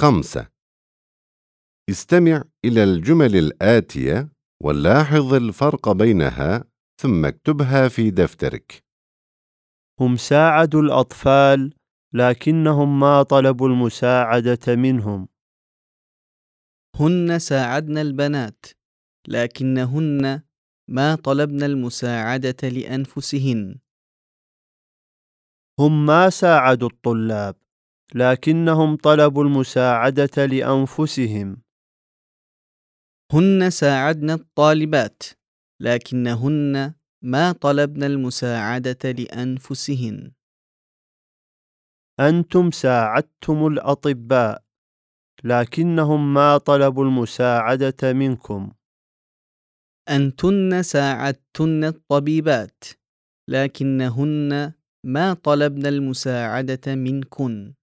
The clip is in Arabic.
خمسة. استمع إلى الجمل الآتية ولاحظ الفرق بينها ثم اكتبها في دفترك. هم ساعدوا الأطفال لكنهم ما طلبوا المساعدة منهم. هن ساعدن البنات لكنهن ما طلبن المساعدة لأنفسهن. هم ما ساعدوا الطلاب. لكنهم طلبوا المساعدة لأنفسهم. هن ساعدن الطالبات لكنهن ما طلبن المساعدة لأنفسهن. أنتم ساعدتم الأطباء لكنهم ما طلبوا المساعدة منكم. أنتن ساعدتن الطبيبات لكنهن ما طلبن المساعدة منكن.